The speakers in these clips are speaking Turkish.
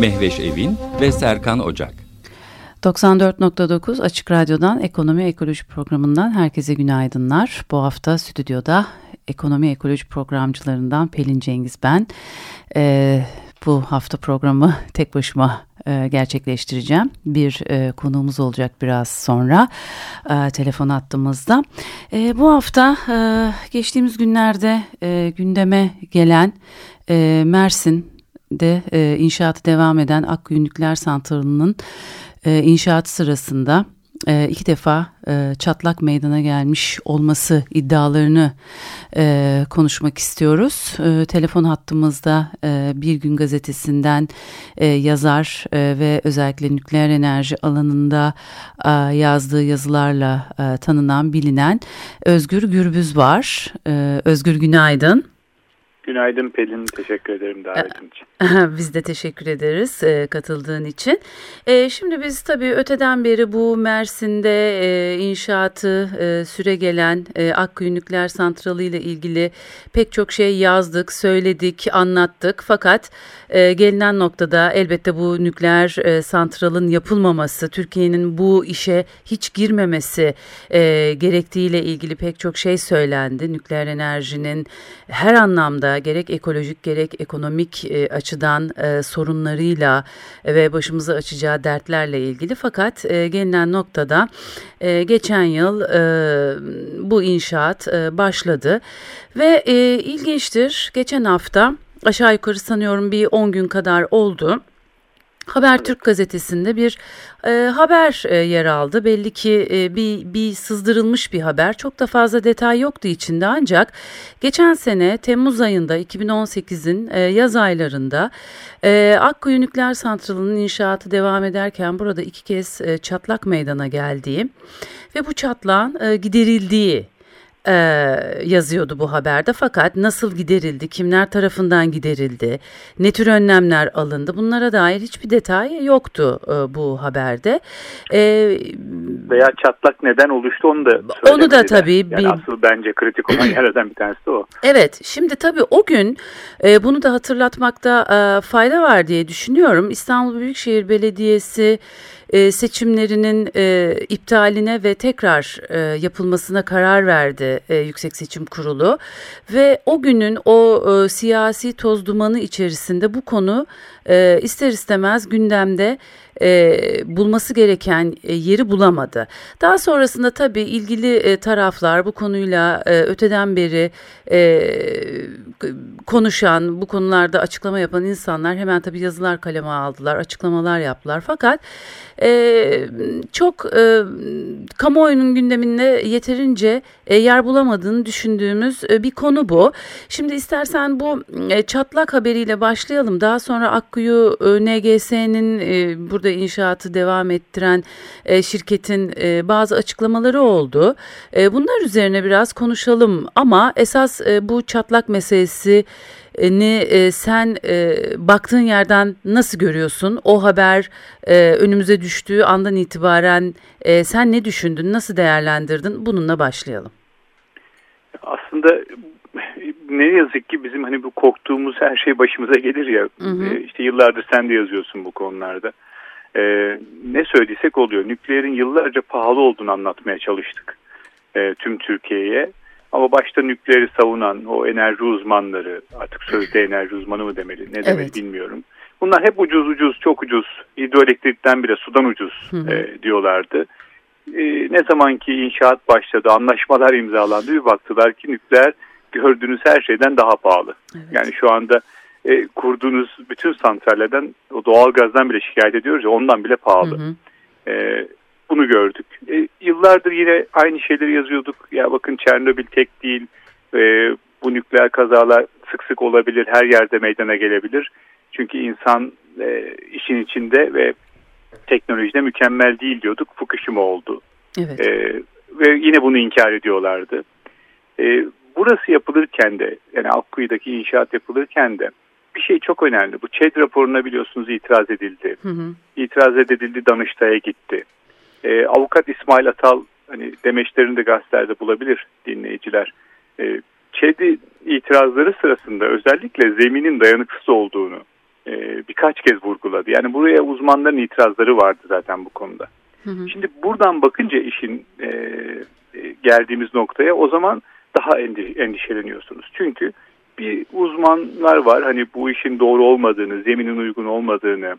Mehveş Evin ve Serkan Ocak. 94.9 Açık Radyo'dan Ekonomi Ekoloji Programı'ndan herkese günaydınlar. Bu hafta stüdyoda Ekonomi Ekoloji Programcılarından Pelin Cengiz ben. Ee, bu hafta programı tek başıma e, gerçekleştireceğim. Bir e, konuğumuz olacak biraz sonra e, telefon attığımızda. E, bu hafta e, geçtiğimiz günlerde e, gündeme gelen e, Mersin'de e, inşaatı devam eden Akkuyu Nükleer Santralı'nın e, inşaat sırasında e, iki defa e, çatlak meydana gelmiş olması iddialarını e, konuşmak istiyoruz. E, telefon hattımızda e, Bir Gün Gazetesi'nden e, yazar e, ve özellikle nükleer enerji alanında e, yazdığı yazılarla e, tanınan, bilinen Özgür Gürbüz var. E, Özgür günaydın. Günaydın Pelin, teşekkür ederim davetin için. Biz de teşekkür ederiz e, katıldığın için. E, şimdi biz tabii öteden beri bu Mersin'de e, inşaatı e, süre gelen e, Akkuyu Nükleer Santralı ile ilgili pek çok şey yazdık, söyledik, anlattık. Fakat e, gelinen noktada elbette bu nükleer e, santralın yapılmaması, Türkiye'nin bu işe hiç girmemesi e, gerektiğiyle ilgili pek çok şey söylendi. Nükleer enerjinin her anlamda gerek ekolojik gerek ekonomik e, açıdan e, sorunlarıyla ve başımıza açacağı dertlerle ilgili. Fakat e, gelinen noktada e, geçen yıl e, bu inşaat e, başladı ve e, ilginçtir geçen hafta aşağı yukarı sanıyorum bir 10 gün kadar oldu. Habertürk gazetesinde bir e, haber e, yer aldı. Belli ki e, bir, bir sızdırılmış bir haber. Çok da fazla detay yoktu içinde ancak geçen sene Temmuz ayında 2018'in e, yaz aylarında e, Akkuyu Nükleer Santralı'nın inşaatı devam ederken burada iki kez e, çatlak meydana geldiği ve bu çatlağın e, giderildiği e, yazıyordu bu haberde. Fakat nasıl giderildi, kimler tarafından giderildi, ne tür önlemler alındı bunlara dair hiçbir detay yoktu e, bu haberde. E, Veya çatlak neden oluştu onu da Onu da tabii. Yani bir... asıl bence kritik olan yerlerden bir tanesi de o. Evet şimdi tabii o gün e, bunu da hatırlatmakta e, fayda var diye düşünüyorum. İstanbul Büyükşehir Belediyesi e, seçimlerinin e, iptaline ve tekrar e, yapılmasına karar verdi Yüksek Seçim Kurulu ve o günün o siyasi toz dumanı içerisinde bu konu ister istemez gündemde bulması gereken yeri bulamadı. Daha sonrasında tabii ilgili taraflar bu konuyla öteden beri konuşan, bu konularda açıklama yapan insanlar hemen tabii yazılar kaleme aldılar, açıklamalar yaptılar. Fakat e, çok e, kamuoyunun gündeminde yeterince e, yer bulamadığını düşündüğümüz e, bir konu bu. Şimdi istersen bu e, çatlak haberiyle başlayalım. Daha sonra Akkuyu e, NGS'nin e, burada inşaatı devam ettiren e, şirketin e, bazı açıklamaları oldu. E, bunlar üzerine biraz konuşalım ama esas e, bu çatlak meselesi ni e, sen e, baktığın yerden nasıl görüyorsun? O haber e, önümüze düştüğü andan itibaren e, sen ne düşündün, nasıl değerlendirdin? Bununla başlayalım. Aslında ne yazık ki bizim hani bu korktuğumuz her şey başımıza gelir ya. Hı hı. E, işte yıllardır sen de yazıyorsun bu konularda. E, ne söylediysek oluyor. Nükleerin yıllarca pahalı olduğunu anlatmaya çalıştık e, tüm Türkiye'ye. Ama başta nükleeri savunan o enerji uzmanları artık sözde enerji uzmanı mı demeli ne demek evet. bilmiyorum. Bunlar hep ucuz ucuz çok ucuz hidroelektrikten bile sudan ucuz E, diyorlardı. E, ne zaman ki inşaat başladı anlaşmalar imzalandı bir baktılar ki nükleer gördüğünüz her şeyden daha pahalı. Evet. Yani şu anda e, kurduğunuz bütün santrallerden o doğal gazdan bile şikayet ediyoruz ya ondan bile pahalı. Hı hı. E, bunu gördük. E, yıllardır yine aynı şeyleri yazıyorduk. Ya bakın Çernobil tek değil. E, bu nükleer kazalar sık sık olabilir. Her yerde meydana gelebilir. Çünkü insan e, işin içinde ve teknolojide mükemmel değil diyorduk. Fukushima oldu. Evet. E, ve yine bunu inkar ediyorlardı. E, burası yapılırken de yani Akkuyu'daki inşaat yapılırken de bir şey çok önemli. Bu ÇED raporuna biliyorsunuz itiraz edildi. Hı hı. İtiraz edildi Danıştay'a gitti. E, avukat İsmail Atal hani demeçlerini de gazetelerde bulabilir dinleyiciler. E, ÇED itirazları sırasında özellikle zeminin dayanıksız olduğunu e, birkaç kez vurguladı. Yani buraya uzmanların itirazları vardı zaten bu konuda. Hı hı. Şimdi buradan bakınca işin e, e, geldiğimiz noktaya o zaman daha endi, endişeleniyorsunuz. Çünkü bir uzmanlar var hani bu işin doğru olmadığını, zeminin uygun olmadığını,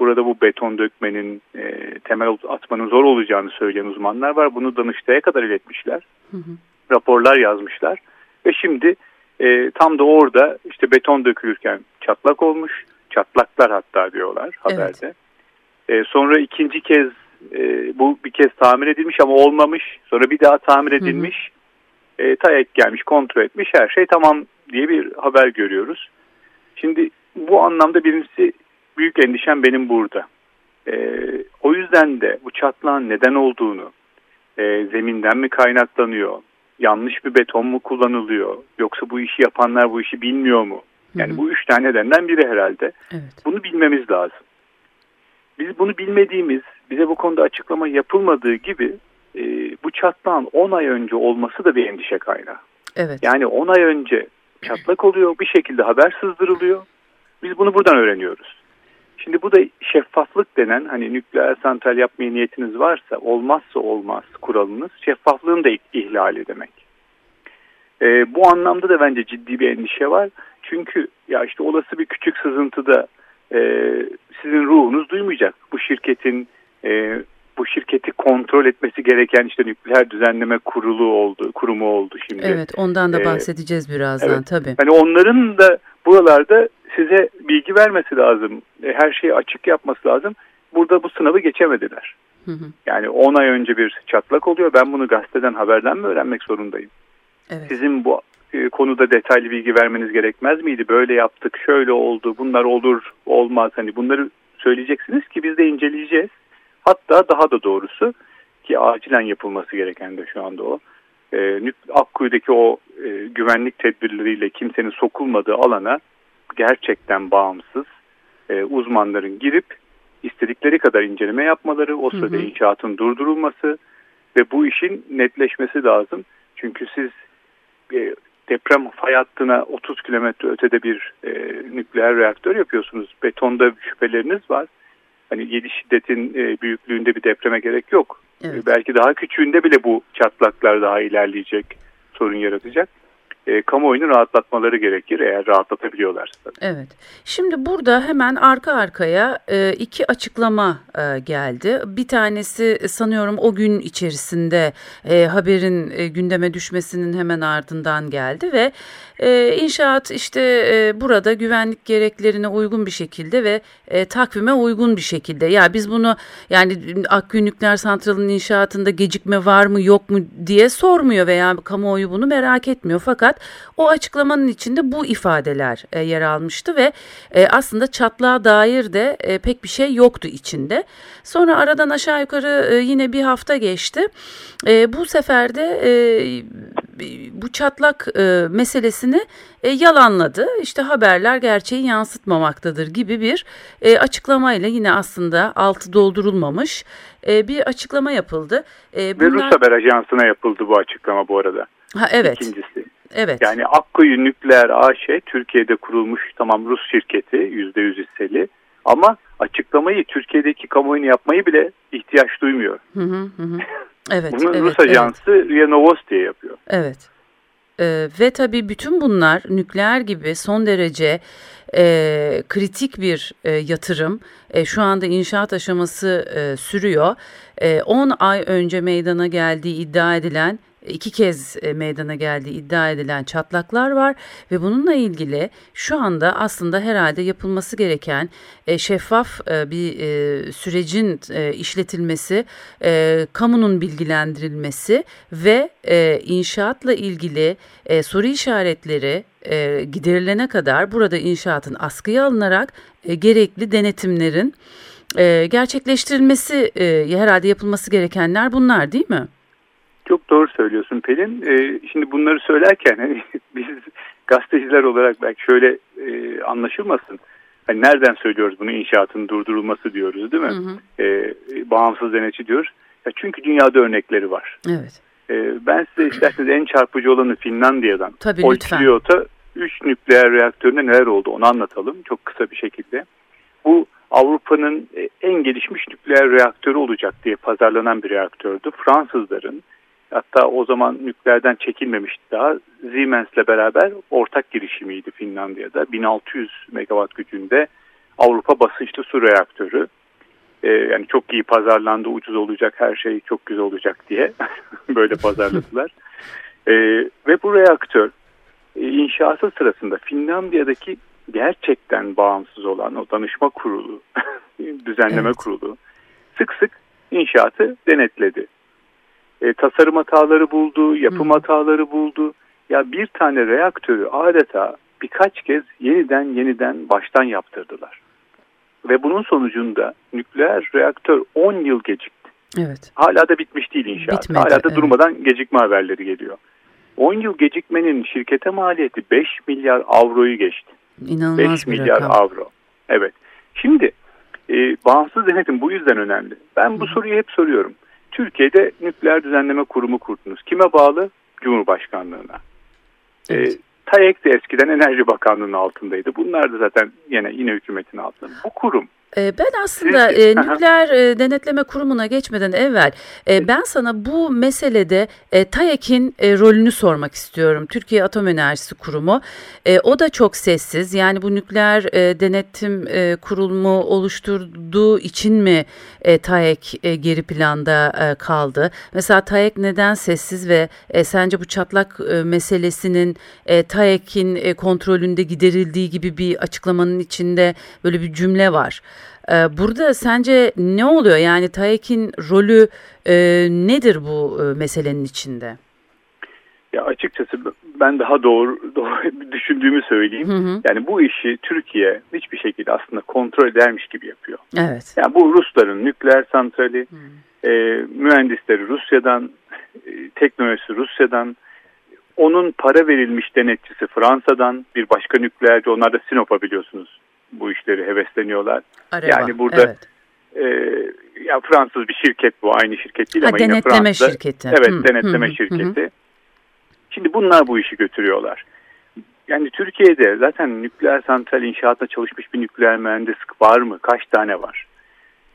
burada bu beton dökmenin, e, temel atmanın zor olacağını söyleyen uzmanlar var. Bunu Danıştay'a kadar iletmişler. Hı hı. Raporlar yazmışlar. Ve şimdi e, tam da orada işte beton dökülürken çatlak olmuş. Çatlaklar hatta diyorlar haberde. E, sonra ikinci kez e, bu bir kez tamir edilmiş ama olmamış. Sonra bir daha tamir edilmiş. Hı hı. E, TAEK gelmiş kontrol etmiş her şey tamam diye bir haber görüyoruz. Şimdi bu anlamda birincisi büyük endişem benim burada. E, o yüzden de bu çatlağın neden olduğunu, e, zeminden mi kaynaklanıyor, yanlış bir beton mu kullanılıyor, yoksa bu işi yapanlar bu işi bilmiyor mu? Yani hı hı. bu üç tane nedenden biri herhalde. Evet. Bunu bilmemiz lazım. Biz bunu bilmediğimiz, bize bu konuda açıklama yapılmadığı gibi e, bu çatlağın 10 ay önce olması da bir endişe kaynağı. Evet. Yani 10 ay önce çatlak oluyor, bir şekilde haber sızdırılıyor. Biz bunu buradan öğreniyoruz. Şimdi bu da şeffaflık denen hani nükleer santral yapmaya niyetiniz varsa olmazsa olmaz kuralınız şeffaflığın da ihlali demek. E, bu anlamda da bence ciddi bir endişe var. Çünkü ya işte olası bir küçük sızıntıda e, sizin ruhunuz duymayacak. Bu şirketin e, bu şirketi kontrol etmesi gereken işte nükleer düzenleme kurulu oldu, kurumu oldu şimdi. Evet, ondan da bahsedeceğiz ee, birazdan evet, tabii. Hani onların da buralarda size bilgi vermesi lazım. E, her şeyi açık yapması lazım. Burada bu sınavı geçemediler. Hı hı. Yani 10 ay önce bir çatlak oluyor. Ben bunu gazeteden haberden mi öğrenmek zorundayım? Evet. Sizin bu e, konuda detaylı bilgi vermeniz gerekmez miydi? Böyle yaptık, şöyle oldu, bunlar olur, olmaz. Hani bunları söyleyeceksiniz ki biz de inceleyeceğiz. Hatta daha da doğrusu ki acilen yapılması gereken de şu anda o. E, Akkuyu'daki o e, güvenlik tedbirleriyle kimsenin sokulmadığı alana gerçekten bağımsız e, uzmanların girip istedikleri kadar inceleme yapmaları, o sırada hı hı. inşaatın durdurulması ve bu işin netleşmesi lazım. Çünkü siz e, deprem fay hattına 30 kilometre ötede bir e, nükleer reaktör yapıyorsunuz. Betonda şüpheleriniz var. Hani 7 şiddetin e, büyüklüğünde bir depreme gerek yok. Evet. Belki daha küçüğünde bile bu çatlaklar daha ilerleyecek, sorun yaratacak e, kamuoyunu rahatlatmaları gerekir eğer rahatlatabiliyorlarsa. Evet. Şimdi burada hemen arka arkaya e, iki açıklama e, geldi. Bir tanesi sanıyorum o gün içerisinde e, haberin e, gündeme düşmesinin hemen ardından geldi ve e, inşaat işte e, burada güvenlik gereklerine uygun bir şekilde ve e, takvime uygun bir şekilde. Ya biz bunu yani Akgün Nükleer Santralı'nın inşaatında gecikme var mı yok mu diye sormuyor veya kamuoyu bunu merak etmiyor. Fakat o açıklamanın içinde bu ifadeler e, yer almıştı ve e, aslında çatlağa dair de e, pek bir şey yoktu içinde. Sonra aradan aşağı yukarı e, yine bir hafta geçti. E, bu sefer de e, bu çatlak e, meselesini e, yalanladı. İşte haberler gerçeği yansıtmamaktadır gibi bir e, açıklamayla yine aslında altı doldurulmamış e, bir açıklama yapıldı. E, bunlar... Ve Rus Haber Ajansı'na yapıldı bu açıklama bu arada. Ha, evet. İkincisi. Evet. Yani Akkuyu Nükleer AŞ Türkiye'de kurulmuş tamam Rus şirketi %100 hisseli ama açıklamayı Türkiye'deki kamuoyunu yapmayı bile ihtiyaç duymuyor. Hı hı hı. Evet. Bunu evet, Rus ajansı evet. RIA Novosti'ye yapıyor. Evet. Ee, ve tabii bütün bunlar nükleer gibi son derece e, kritik bir e, yatırım. E, şu anda inşaat aşaması e, sürüyor. 10 e, ay önce meydana geldiği iddia edilen iki kez e, meydana geldiği iddia edilen çatlaklar var ve bununla ilgili şu anda aslında herhalde yapılması gereken e, şeffaf e, bir sürecin işletilmesi, kamunun bilgilendirilmesi ve inşaatla ilgili soru işaretleri giderilene kadar burada inşaatın askıya alınarak gerekli denetimlerin gerçekleştirilmesi herhalde yapılması gerekenler bunlar değil mi? Çok doğru söylüyorsun Pelin. E, şimdi bunları söylerken hani, biz gazeteciler olarak belki şöyle e, anlaşılmasın. Hani nereden söylüyoruz bunu inşaatın durdurulması diyoruz değil mi? Hı hı. E, bağımsız denetçi diyoruz. Ya çünkü dünyada örnekleri var. Evet. E, ben size isterseniz en çarpıcı olanı Finlandiya'dan. Tabii lütfen. 3 nükleer reaktöründe neler oldu onu anlatalım çok kısa bir şekilde. Bu Avrupa'nın e, en gelişmiş nükleer reaktörü olacak diye pazarlanan bir reaktördü. Fransızların hatta o zaman nükleerden çekilmemişti daha Siemens'le beraber ortak girişimiydi Finlandiya'da. 1600 megawatt gücünde Avrupa basınçlı su reaktörü. Ee, yani çok iyi pazarlandı, ucuz olacak, her şey çok güzel olacak diye böyle pazarladılar. ee, ve bu reaktör e, inşası sırasında Finlandiya'daki gerçekten bağımsız olan o danışma kurulu, düzenleme evet. kurulu sık sık inşaatı denetledi. E, tasarım hataları buldu, yapım Hı. hataları buldu. Ya bir tane reaktörü adeta birkaç kez yeniden yeniden baştan yaptırdılar. Ve bunun sonucunda nükleer reaktör 10 yıl gecikti. Evet. Hala da bitmiş değil inşaat. Bitmedi, Hala da evet. durmadan gecikme haberleri geliyor. 10 yıl gecikmenin şirkete maliyeti 5 milyar avroyu geçti. İnanılmaz 5 milyar rakam. avro. Evet. Şimdi e, bağımsız denetim bu yüzden önemli. Ben bu Hı. soruyu hep soruyorum. Türkiye'de nükleer düzenleme kurumu kurdunuz. Kime bağlı? Cumhurbaşkanlığına. E, evet. E, TAEK de eskiden Enerji Bakanlığı'nın altındaydı. Bunlar da zaten yine yine hükümetin altında. Bu kurum ee, ben aslında e, nükleer e, denetleme kurumuna geçmeden evvel e, ben sana bu meselede e, TAEK'in e, rolünü sormak istiyorum. Türkiye Atom Enerjisi Kurumu. E, o da çok sessiz. Yani bu nükleer e, denetim e, kurulumu oluşturduğu için mi e, TAEK e, geri planda e, kaldı? Mesela TAEK neden sessiz ve e, sence bu çatlak e, meselesinin e, TAEK'in e, kontrolünde giderildiği gibi bir açıklamanın içinde böyle bir cümle var. Ee, burada sence ne oluyor? Yani TAEK'in rolü e, nedir bu e, meselenin içinde? Ya açıkçası ben daha doğru, doğru düşündüğümü söyleyeyim. Hı hı. Yani bu işi Türkiye hiçbir şekilde aslında kontrol edermiş gibi yapıyor. Evet. Yani bu Rusların nükleer santrali, e, mühendisleri Rusya'dan, e, teknolojisi Rusya'dan, onun para verilmiş denetçisi Fransa'dan, bir başka nükleerci, onlar da Sinop'a biliyorsunuz bu işleri hevesleniyorlar. Araba, yani burada evet. e, ya Fransız bir şirket bu aynı şirket değil ha, ama yine Fransız. şirketi. Evet hı, denetleme hı, şirketi. Hı. Şimdi bunlar bu işi götürüyorlar. Yani Türkiye'de zaten nükleer santral inşaatına çalışmış bir nükleer mühendis var mı? Kaç tane var?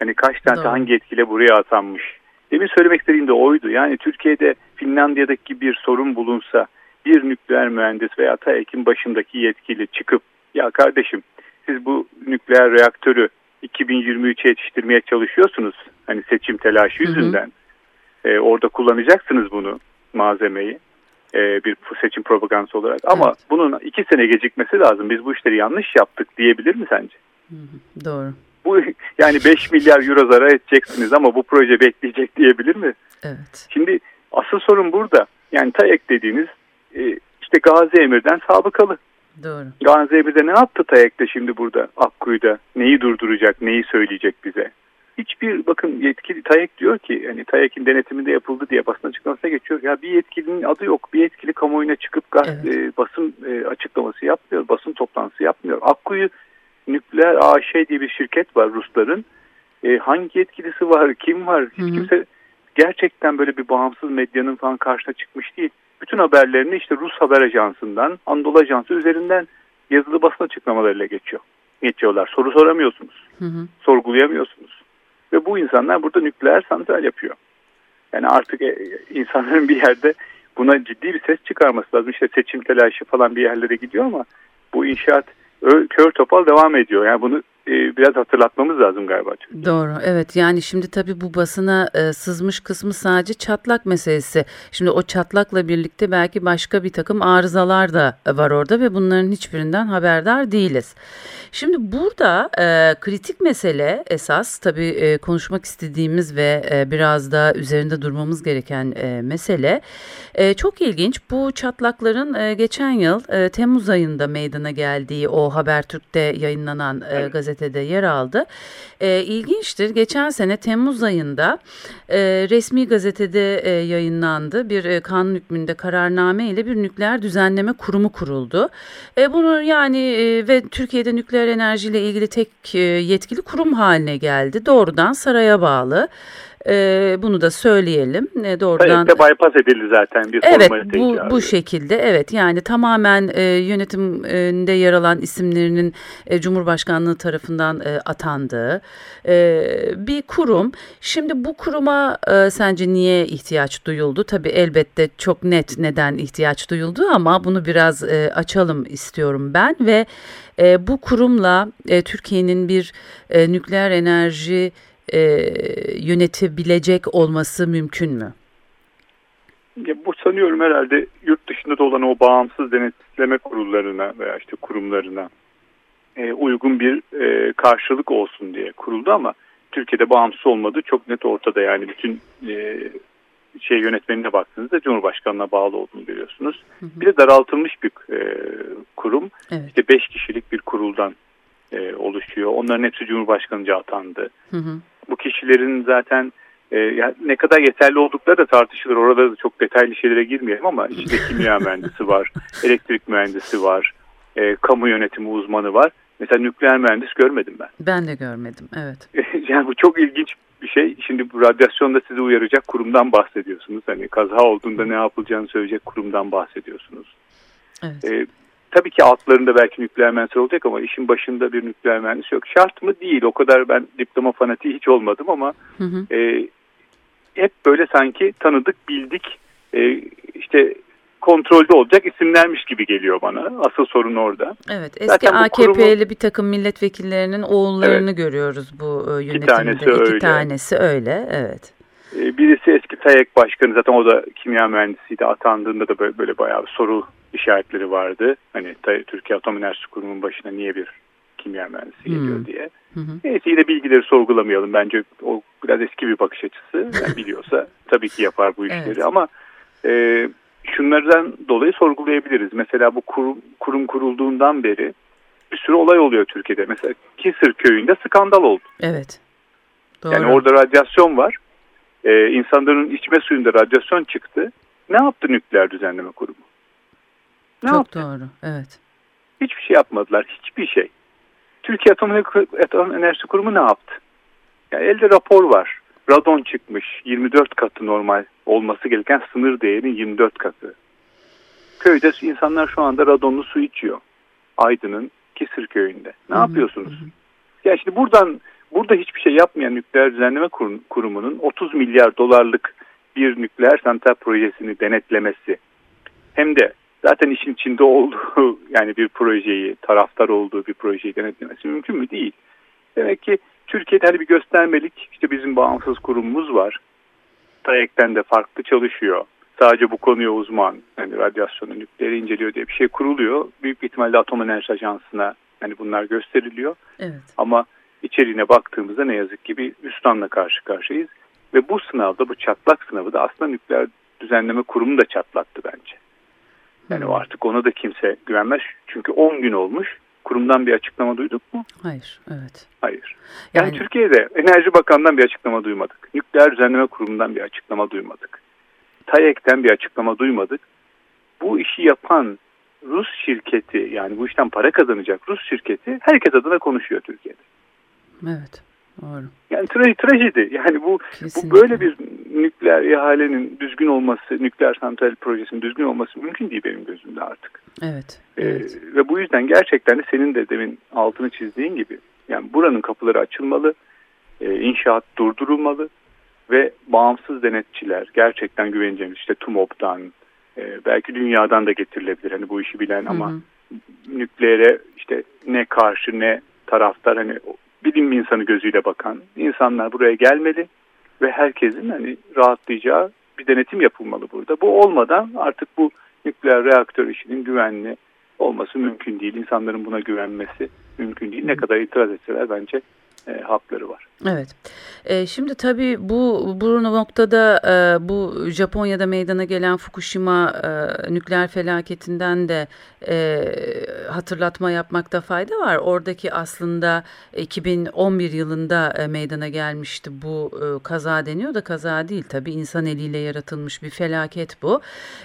Yani kaç tane Doğru. hangi etkile buraya atanmış? Demin söylemek istediğim de oydu. Yani Türkiye'de Finlandiya'daki bir sorun bulunsa bir nükleer mühendis veya TAEK'in başındaki yetkili çıkıp ya kardeşim siz bu nükleer reaktörü 2023'e yetiştirmeye çalışıyorsunuz. Hani seçim telaşı yüzünden. Hı hı. E, orada kullanacaksınız bunu malzemeyi e, bir seçim propagandası olarak. Ama evet. bunun iki sene gecikmesi lazım. Biz bu işleri yanlış yaptık diyebilir mi sence? Hı hı. Doğru. Bu yani 5 milyar euro zarar edeceksiniz ama bu proje bekleyecek diyebilir mi? Evet. Şimdi asıl sorun burada. Yani TAEK dediğiniz e, işte Gazi Emir'den sabıkalı. Doğru. Gaziantep'de ne yaptı Tayek'te şimdi burada Akkuyu'da? Neyi durduracak, neyi söyleyecek bize? Hiçbir bakın yetkili Tayek diyor ki hani Tayek'in denetiminde yapıldı diye basın açıklamasına geçiyor. Ya bir yetkilinin adı yok. Bir yetkili kamuoyuna çıkıp evet. e, basın e, açıklaması yapmıyor. Basın toplantısı yapmıyor. Akkuyu Nükleer AŞ diye bir şirket var Rusların. E, hangi yetkilisi var? Kim var? Hiç Hı -hı. kimse gerçekten böyle bir bağımsız medyanın falan karşına çıkmış değil bütün haberlerini işte Rus haber ajansından, Anadolu Ajansı üzerinden yazılı basın açıklamalarıyla geçiyor. Geçiyorlar. Soru soramıyorsunuz. Hı hı. Sorgulayamıyorsunuz. Ve bu insanlar burada nükleer santral yapıyor. Yani artık e, insanların bir yerde buna ciddi bir ses çıkarması lazım. İşte seçim telaşı falan bir yerlere gidiyor ama bu inşaat kör topal devam ediyor. Yani bunu biraz hatırlatmamız lazım galiba. Çünkü. Doğru evet yani şimdi tabii bu basına e, sızmış kısmı sadece çatlak meselesi. Şimdi o çatlakla birlikte belki başka bir takım arızalar da var orada ve bunların hiçbirinden haberdar değiliz. Şimdi burada e, kritik mesele esas tabii e, konuşmak istediğimiz ve e, biraz da üzerinde durmamız gereken e, mesele e, çok ilginç. Bu çatlakların e, geçen yıl e, Temmuz ayında meydana geldiği o Habertürk'te yayınlanan e, gazete gazetede yer aldı. E, ilginçtir. Geçen sene Temmuz ayında e, resmi gazetede e, yayınlandı. Bir e, kanun hükmünde kararname ile bir nükleer düzenleme kurumu kuruldu. E, bunu yani e, ve Türkiye'de nükleer enerjiyle ilgili tek e, yetkili kurum haline geldi. Doğrudan saraya bağlı. E, bunu da söyleyelim. E, doğrudan evet, bypass edildi zaten bir Evet bu, bu şekilde evet yani tamamen e, yönetimde yer alan isimlerinin e, Cumhurbaşkanlığı tarafından e, atandığı e, bir kurum. Şimdi bu kuruma e, sence niye ihtiyaç duyuldu? Tabii elbette çok net neden ihtiyaç duyuldu ama bunu biraz e, açalım istiyorum ben ve e, bu kurumla e, Türkiye'nin bir e, nükleer enerji e, yönetebilecek olması mümkün mü? Ya bu sanıyorum herhalde yurt dışında da olan o bağımsız denetleme kurullarına veya işte kurumlarına e, uygun bir e, karşılık olsun diye kuruldu ama Türkiye'de bağımsız olmadığı çok net ortada yani bütün e, şey yönetmenine baktığınızda Cumhurbaşkanı'na bağlı olduğunu görüyorsunuz. Hı hı. Bir de daraltılmış bir e, kurum. Evet. İşte beş kişilik bir kuruldan e, oluşuyor. Onların hepsi Cumhurbaşkanıca atandı. Hı hı kişilerin zaten e, yani ne kadar yeterli oldukları da tartışılır. Orada da çok detaylı şeylere girmeyelim ama içinde kimya mühendisi var, elektrik mühendisi var, e, kamu yönetimi uzmanı var. Mesela nükleer mühendis görmedim ben. Ben de görmedim, evet. yani bu çok ilginç bir şey. Şimdi bu radyasyonda sizi uyaracak kurumdan bahsediyorsunuz. Hani kaza olduğunda ne yapılacağını söyleyecek kurumdan bahsediyorsunuz. Evet. E, tabii ki altlarında belki nükleer mühendisler olacak ama işin başında bir nükleer mühendis yok. Şart mı? Değil. O kadar ben diploma fanatiği hiç olmadım ama hı hı. E, hep böyle sanki tanıdık, bildik, e, işte kontrolde olacak isimlermiş gibi geliyor bana. Asıl sorun orada. Evet, eski AKP'li kurumu... bir takım milletvekillerinin oğullarını evet. görüyoruz bu yönetimde. İki tanesi İki öyle. tanesi öyle, evet. E, birisi eski TAEK başkanı zaten o da kimya mühendisiydi. Atandığında da böyle, böyle bayağı soru işaretleri vardı. Hani Türkiye Atom Enerjisi Kurumu'nun başına niye bir kimya mühendisi geliyor hmm. diye. Hı. Neyse yine bilgileri sorgulamayalım. Bence o biraz eski bir bakış açısı. Yani biliyorsa tabii ki yapar bu işleri evet. ama e, şunlardan dolayı sorgulayabiliriz. Mesela bu kurum, kurum kurulduğundan beri bir sürü olay oluyor Türkiye'de. Mesela Kisir köyünde skandal oldu. Evet. Doğru. Yani orada radyasyon var. Ee, insanların içme suyunda radyasyon çıktı. Ne yaptı nükleer düzenleme kurumu? Ne Çok yaptı? doğru, evet. Hiçbir şey yapmadılar, hiçbir şey. Türkiye Atom, Atom Enerjisi Kurumu ne yaptı? Yani elde rapor var. Radon çıkmış, 24 katı normal olması gereken sınır değerinin 24 katı. Köyde insanlar şu anda radonlu su içiyor. Aydın'ın Kisir köyünde. Ne hı hı, yapıyorsunuz? Hı. Yani şimdi buradan burada hiçbir şey yapmayan nükleer düzenleme kurumunun 30 milyar dolarlık bir nükleer santral projesini denetlemesi hem de zaten işin içinde olduğu yani bir projeyi, taraftar olduğu bir projeyi denetlemesi mümkün mü? Değil. Demek ki Türkiye'de hani bir göstermelik işte bizim bağımsız kurumumuz var. TAEK'ten de farklı çalışıyor. Sadece bu konuya uzman, hani radyasyonu, nükleeri inceliyor diye bir şey kuruluyor. Büyük bir ihtimalle Atom Enerji Ajansı'na hani bunlar gösteriliyor. Evet. Ama içeriğine baktığımızda ne yazık ki bir üstanla karşı karşıyayız. Ve bu sınavda, bu çatlak sınavı da aslında nükleer düzenleme kurumu da çatlattı bence. Yani o artık ona da kimse güvenmez. Çünkü 10 gün olmuş. Kurumdan bir açıklama duyduk mu? Hayır, evet. Hayır. Yani, yani Türkiye'de Enerji Bakanı'ndan bir açıklama duymadık. Nükleer Düzenleme Kurumu'ndan bir açıklama duymadık. TAEK'ten bir açıklama duymadık. Bu işi yapan Rus şirketi yani bu işten para kazanacak Rus şirketi herkes adına konuşuyor Türkiye'de. Evet. Doğru. Yani tra trajedi. Yani bu, bu böyle bir nükleer ihalenin düzgün olması, nükleer santral projesinin düzgün olması mümkün değil benim gözümde artık. Evet. Ee, evet. Ve bu yüzden gerçekten de senin de demin altını çizdiğin gibi yani buranın kapıları açılmalı, e, inşaat durdurulmalı ve bağımsız denetçiler gerçekten güveneceğimiz işte TUMOP'tan e, belki dünyadan da getirilebilir hani bu işi bilen ama hı hı. nükleere işte ne karşı ne taraftar hani bilim insanı gözüyle bakan insanlar buraya gelmeli ve herkesin hani rahatlayacağı bir denetim yapılmalı burada. Bu olmadan artık bu nükleer reaktör işinin güvenli olması mümkün değil. İnsanların buna güvenmesi mümkün değil. Ne kadar itiraz etseler bence e, hakları var. Evet. E, şimdi tabii bu bu noktada e, bu Japonya'da meydana gelen Fukushima e, nükleer felaketinden de e, hatırlatma yapmakta fayda var. Oradaki aslında 2011 yılında e, meydana gelmişti bu e, kaza deniyor da kaza değil tabii insan eliyle yaratılmış bir felaket bu.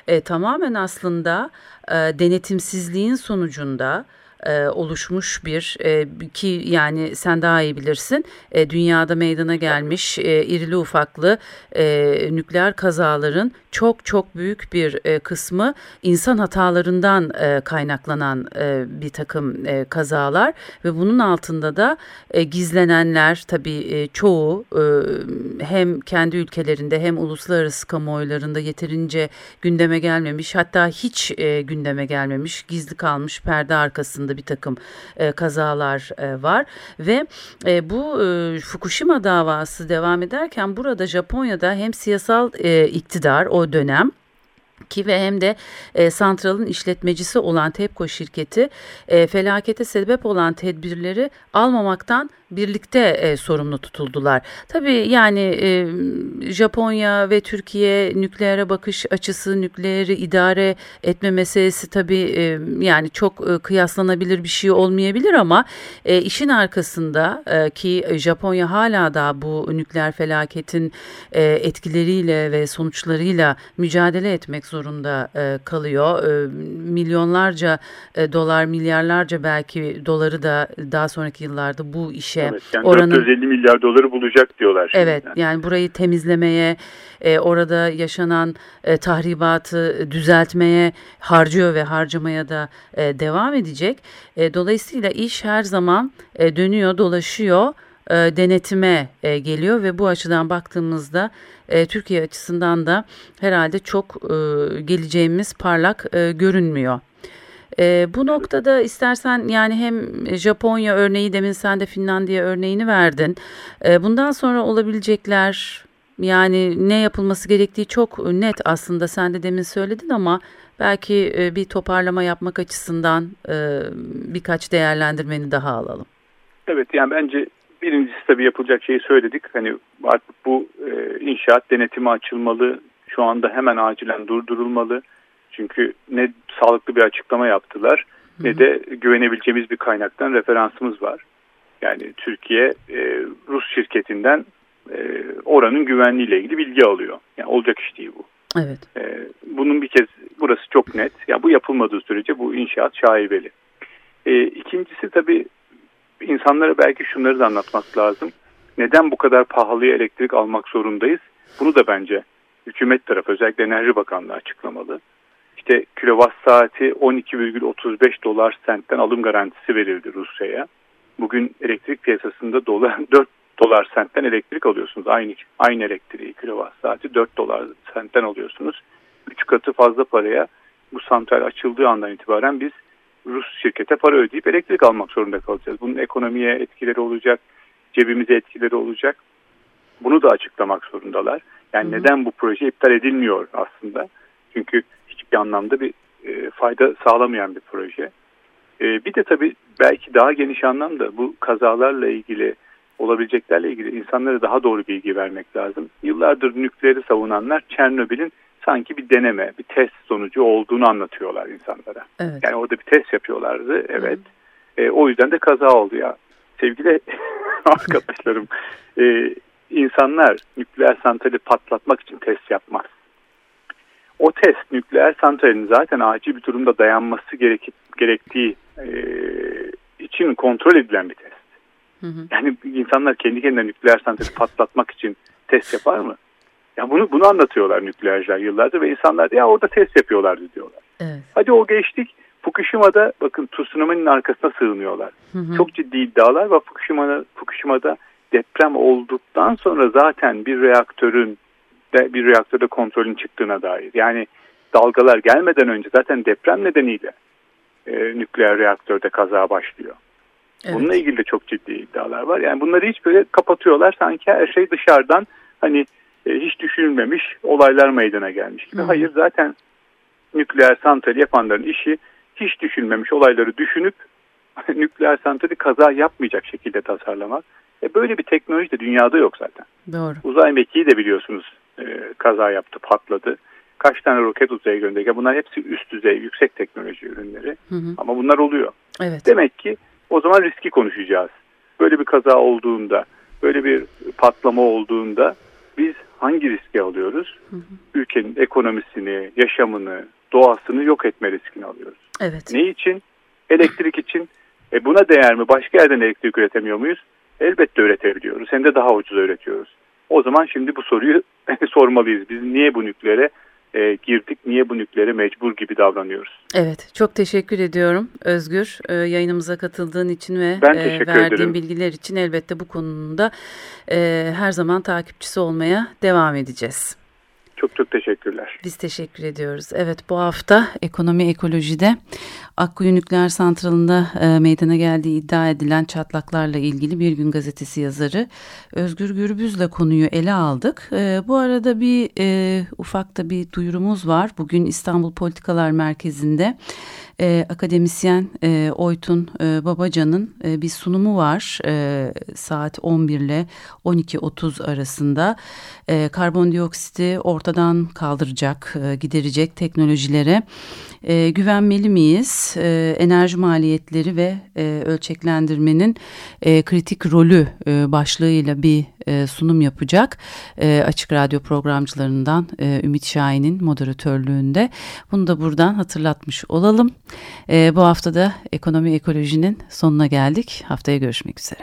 E, tamamen aslında e, denetimsizliğin sonucunda e, oluşmuş bir e, ki yani sen daha iyi bilirsin. E, dünyada meydana gelmiş e, irili ufaklı e, nükleer kazaların çok çok büyük bir e, kısmı insan hatalarından e, kaynaklanan e, bir takım e, kazalar ve bunun altında da e, gizlenenler tabii e, çoğu e, hem kendi ülkelerinde hem uluslararası kamuoylarında yeterince gündeme gelmemiş hatta hiç e, gündeme gelmemiş gizli kalmış perde arkasında bir takım e, kazalar e, var ve e, bu e, Fukushima davası devam ederken burada Japonya'da hem siyasal e, iktidar o o dönem ki ve hem de e, santralın işletmecisi olan TEPCO şirketi e, felakete sebep olan tedbirleri almamaktan birlikte e, sorumlu tutuldular. Tabii yani e, Japonya ve Türkiye nükleere bakış açısı, nükleeri idare etme meselesi tabii e, yani çok e, kıyaslanabilir bir şey olmayabilir ama e, işin arkasında e, ki Japonya hala da bu nükleer felaketin e, etkileriyle ve sonuçlarıyla mücadele etmek zorunda e, kalıyor. E, milyonlarca e, dolar, milyarlarca belki doları da daha sonraki yıllarda bu işe işe. Evet, yani oranın, 450 milyar doları bulacak diyorlar. Şimdi. Evet yani burayı temizlemeye, e, orada yaşanan e, tahribatı düzeltmeye harcıyor ve harcamaya da e, devam edecek. E, dolayısıyla iş her zaman e, dönüyor, dolaşıyor e, denetime e, geliyor ve bu açıdan baktığımızda e, Türkiye açısından da herhalde çok geleceğimiz parlak görünmüyor. E, bu noktada istersen yani hem Japonya örneği demin sen de Finlandiya örneğini verdin. E, bundan sonra olabilecekler yani ne yapılması gerektiği çok net aslında sen de demin söyledin ama belki e, bir toparlama yapmak açısından e, birkaç değerlendirmeni daha alalım. Evet yani bence birincisi tabii yapılacak şeyi söyledik. Hani artık bu e, inşaat denetimi açılmalı. Şu anda hemen acilen durdurulmalı. Çünkü ne sağlıklı bir açıklama yaptılar Hı -hı. ne de güvenebileceğimiz bir kaynaktan referansımız var. Yani Türkiye e, Rus şirketinden e, oranın güvenliğiyle ilgili bilgi alıyor. Yani olacak iş değil bu. Evet. E, bunun bir kez burası çok net. Ya yani bu yapılmadığı sürece bu inşaat şaibeli. E, ikincisi tabii insanlara belki şunları da anlatmak lazım. Neden bu kadar pahalıya elektrik almak zorundayız? Bunu da bence hükümet tarafı özellikle Enerji Bakanlığı açıklamalı işte kilowatt saati 12,35 dolar sentten alım garantisi verildi Rusya'ya. Bugün elektrik piyasasında dolar 4 dolar sentten elektrik alıyorsunuz. Aynı aynı elektriği kilowatt saati 4 dolar sentten alıyorsunuz. 3 katı fazla paraya bu santral açıldığı andan itibaren biz Rus şirkete para ödeyip elektrik almak zorunda kalacağız. Bunun ekonomiye etkileri olacak, cebimize etkileri olacak. Bunu da açıklamak zorundalar. Yani hı hı. neden bu proje iptal edilmiyor aslında? Çünkü hiçbir anlamda bir e, fayda sağlamayan bir proje. E, bir de tabii belki daha geniş anlamda bu kazalarla ilgili olabileceklerle ilgili insanlara daha doğru bilgi vermek lazım. Yıllardır nükleeri savunanlar Çernobil'in sanki bir deneme, bir test sonucu olduğunu anlatıyorlar insanlara. Evet. Yani orada bir test yapıyorlardı, evet. E, o yüzden de kaza oldu ya. Sevgili arkadaşlarım, e, insanlar nükleer santrali patlatmak için test yapmaz test nükleer santralin zaten acil bir durumda dayanması gerek, gerektiği e, için kontrol edilen bir test. Hı hı. Yani insanlar kendi kendine nükleer santrali patlatmak için test yapar mı? Ya bunu bunu anlatıyorlar nükleerciler yıllardır ve insanlar da ya orada test yapıyorlardı diyorlar. Evet. Hadi o geçtik. Fukushima'da bakın tsunami'nin arkasına sığınıyorlar. Hı hı. Çok ciddi iddialar var Fukushima'da, Fukushima'da deprem olduktan sonra zaten bir reaktörün de bir reaktörde kontrolün çıktığına dair. Yani dalgalar gelmeden önce zaten deprem nedeniyle e, nükleer reaktörde kaza başlıyor. Evet. Bununla ilgili de çok ciddi iddialar var. Yani bunları hiç böyle kapatıyorlar sanki her şey dışarıdan hani e, hiç düşünülmemiş olaylar meydana gelmiş gibi. Hı. Hayır zaten nükleer santrali yapanların işi hiç düşünmemiş olayları düşünüp nükleer santrali kaza yapmayacak şekilde tasarlamak. E böyle bir teknoloji de dünyada yok zaten. Doğru. Uzay mekiği de biliyorsunuz e, kaza yaptı, patladı. Kaç tane roket uzaya gönderdi. Bunlar hepsi üst düzey, yüksek teknoloji ürünleri. Hı hı. Ama bunlar oluyor. Evet. Demek ki o zaman riski konuşacağız. Böyle bir kaza olduğunda, böyle bir patlama olduğunda biz hangi riski alıyoruz? Hı hı. Ülkenin ekonomisini, yaşamını, doğasını yok etme riskini alıyoruz. Evet. Ne için? Elektrik için. E buna değer mi? Başka yerden elektrik üretemiyor muyuz? Elbette üretebiliyoruz. Hem de daha ucuz üretiyoruz. O zaman şimdi bu soruyu sormalıyız. Biz niye bu nükleere e, girdik, niye bu nükleere mecbur gibi davranıyoruz? Evet, çok teşekkür ediyorum Özgür. E, yayınımıza katıldığın için ve ben e, verdiğin ederim. bilgiler için elbette bu konuda e, her zaman takipçisi olmaya devam edeceğiz. Çok çok teşekkürler. Biz teşekkür ediyoruz. Evet bu hafta ekonomi ekolojide Akkuyu Nükleer Santralı'nda e, meydana geldiği iddia edilen çatlaklarla ilgili Bir Gün Gazetesi yazarı Özgür Gürbüz'le konuyu ele aldık. E, bu arada bir e, ufak da bir duyurumuz var. Bugün İstanbul Politikalar Merkezi'nde e, akademisyen e, Oytun e, Babacan'ın e, bir sunumu var e, saat 11 ile 12.30 arasında. E, karbondioksiti ortadan kaldıracak e, giderecek teknolojilere e, güvenmeli miyiz e, enerji maliyetleri ve e, ölçeklendirmenin e, kritik rolü e, başlığıyla bir e, sunum yapacak e, açık radyo programcılarından e, Ümit Şahin'in moderatörlüğünde bunu da buradan hatırlatmış olalım. E, bu haftada ekonomi ekolojinin sonuna geldik. Haftaya görüşmek üzere.